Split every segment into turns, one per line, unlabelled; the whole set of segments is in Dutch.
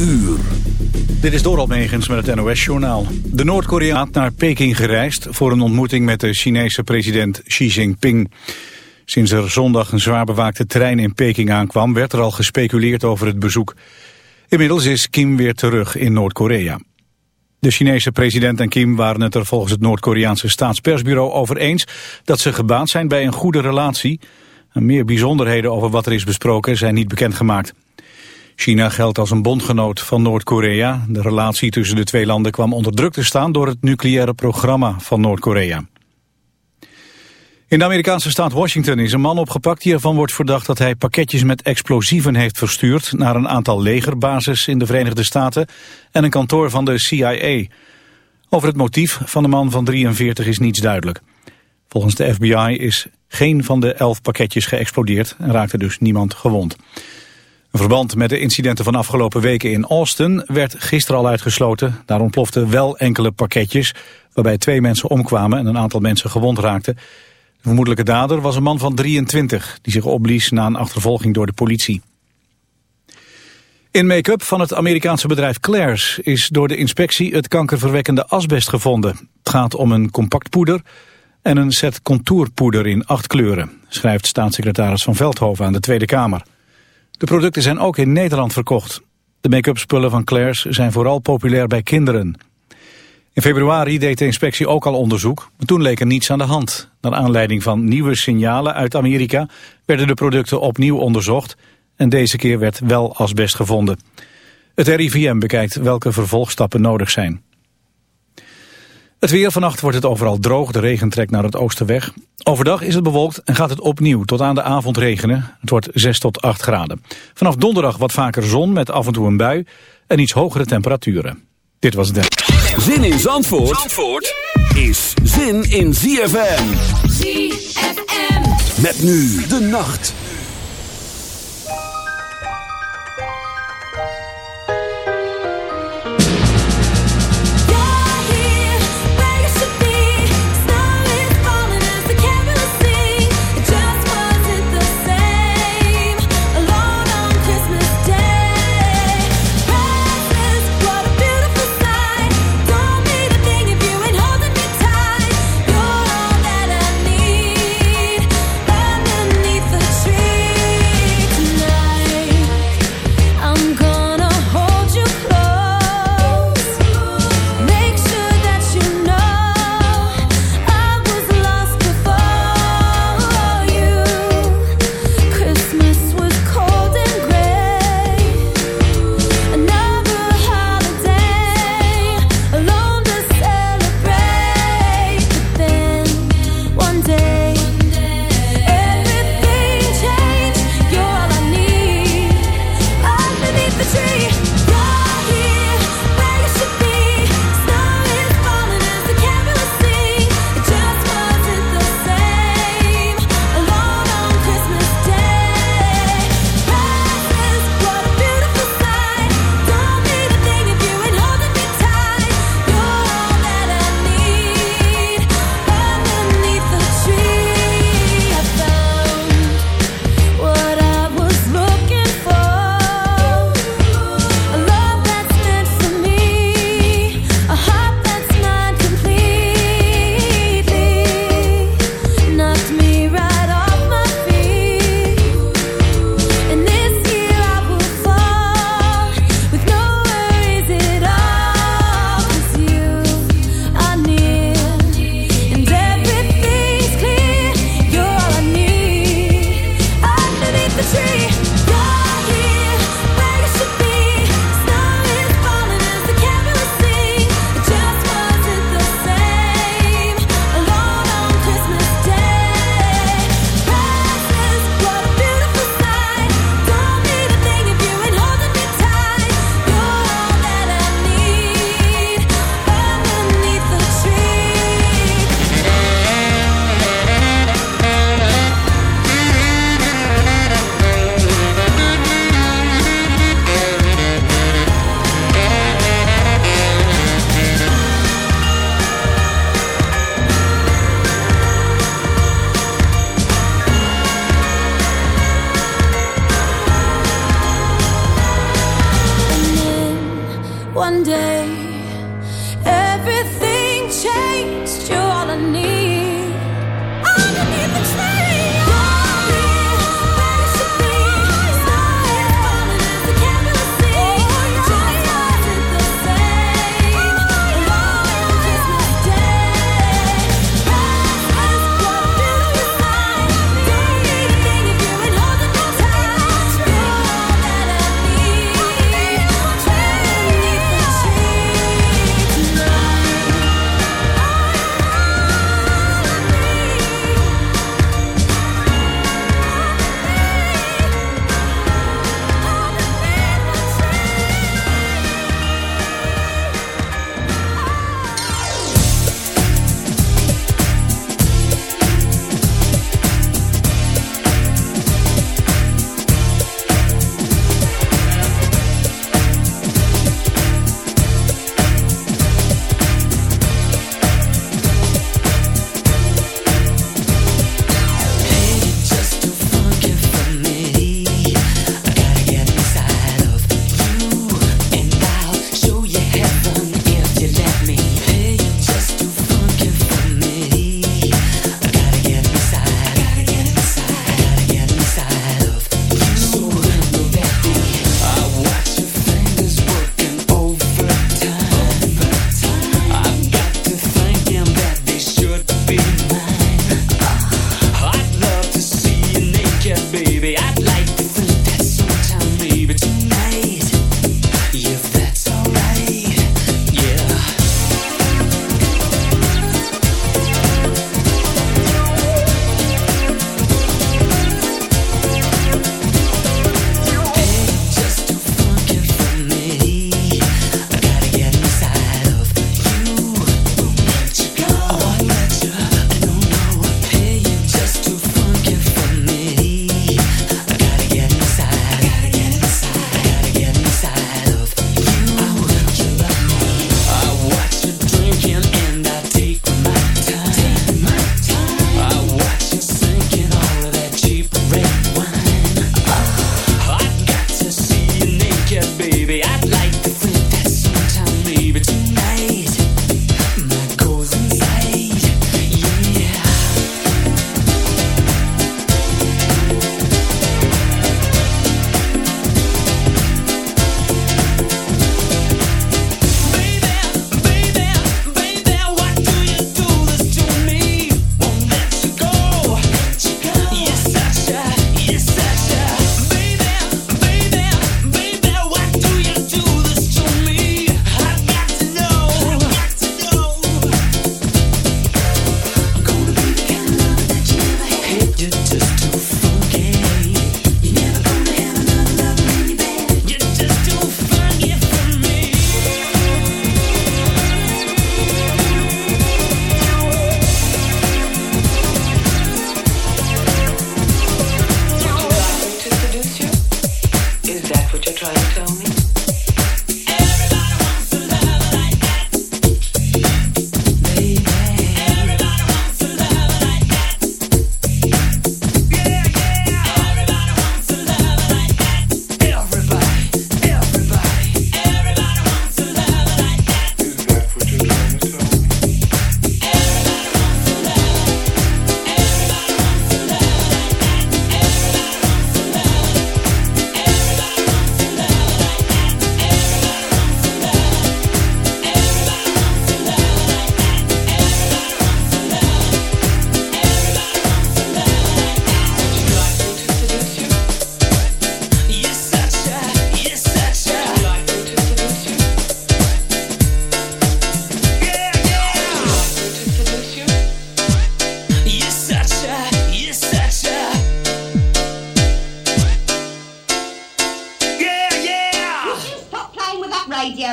Uur. Dit is Doral Megens met het NOS-journaal. De Noord-Koreaan naar Peking gereisd voor een ontmoeting met de Chinese president Xi Jinping. Sinds er zondag een zwaar bewaakte trein in Peking aankwam... werd er al gespeculeerd over het bezoek. Inmiddels is Kim weer terug in Noord-Korea. De Chinese president en Kim waren het er volgens het Noord-Koreaanse staatspersbureau over eens... dat ze gebaat zijn bij een goede relatie... Meer bijzonderheden over wat er is besproken zijn niet bekendgemaakt. China geldt als een bondgenoot van Noord-Korea. De relatie tussen de twee landen kwam onder druk te staan door het nucleaire programma van Noord-Korea. In de Amerikaanse staat Washington is een man opgepakt die ervan wordt verdacht dat hij pakketjes met explosieven heeft verstuurd naar een aantal legerbases in de Verenigde Staten en een kantoor van de CIA. Over het motief van de man van 43 is niets duidelijk. Volgens de FBI is geen van de elf pakketjes geëxplodeerd en raakte dus niemand gewond. Een verband met de incidenten van afgelopen weken in Austin werd gisteren al uitgesloten. Daar ontploften wel enkele pakketjes waarbij twee mensen omkwamen en een aantal mensen gewond raakten. De vermoedelijke dader was een man van 23 die zich opblies na een achtervolging door de politie. In make-up van het Amerikaanse bedrijf Claire's is door de inspectie het kankerverwekkende asbest gevonden. Het gaat om een compact poeder en een set contourpoeder in acht kleuren, schrijft staatssecretaris Van Veldhoven aan de Tweede Kamer. De producten zijn ook in Nederland verkocht. De make-up spullen van Claire's zijn vooral populair bij kinderen. In februari deed de inspectie ook al onderzoek, maar toen leek er niets aan de hand. Naar aanleiding van nieuwe signalen uit Amerika werden de producten opnieuw onderzocht en deze keer werd wel asbest gevonden. Het RIVM bekijkt welke vervolgstappen nodig zijn. Het weer vannacht wordt het overal droog, de regen trekt naar het oosten weg. Overdag is het bewolkt en gaat het opnieuw tot aan de avond regenen. Het wordt 6 tot 8 graden. Vanaf donderdag wat vaker zon met af en toe een bui en iets hogere temperaturen. Dit was het.
Zin in Zandvoort, Zandvoort is zin in ZFM. ZFM. Met nu de nacht.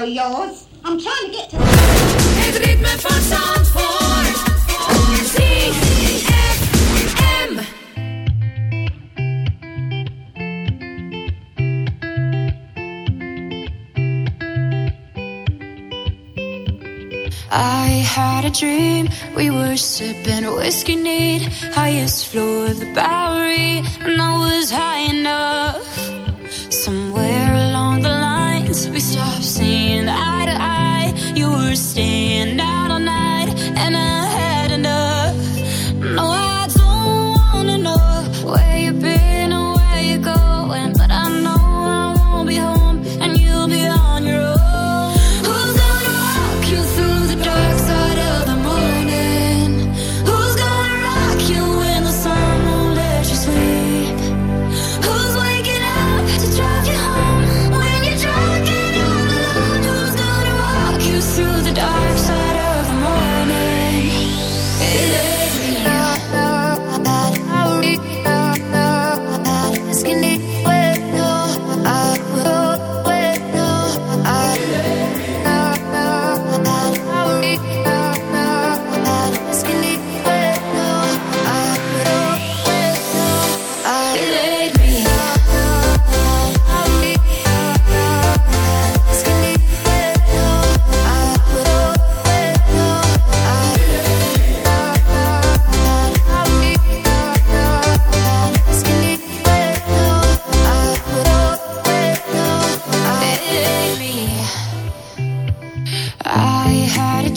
know yours. I'm trying to get to... the ritme van Zandvoort. Had
a dream, we were sipping
whiskey neat. Highest floor of the Bowery, and I was high enough. Somewhere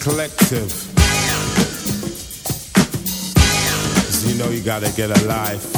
collective. Cause you know you gotta get a life.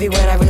heavy when I really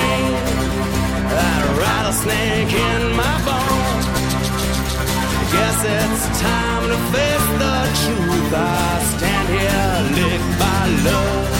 pain. That
rattlesnake in my bones. Guess it's time to face the truth. I stand here licked by love.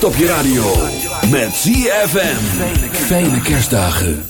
Topje je radio. Met ZFM. Fijne kerstdagen.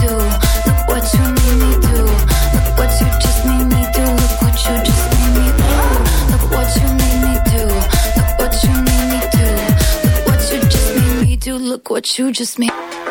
What you just made.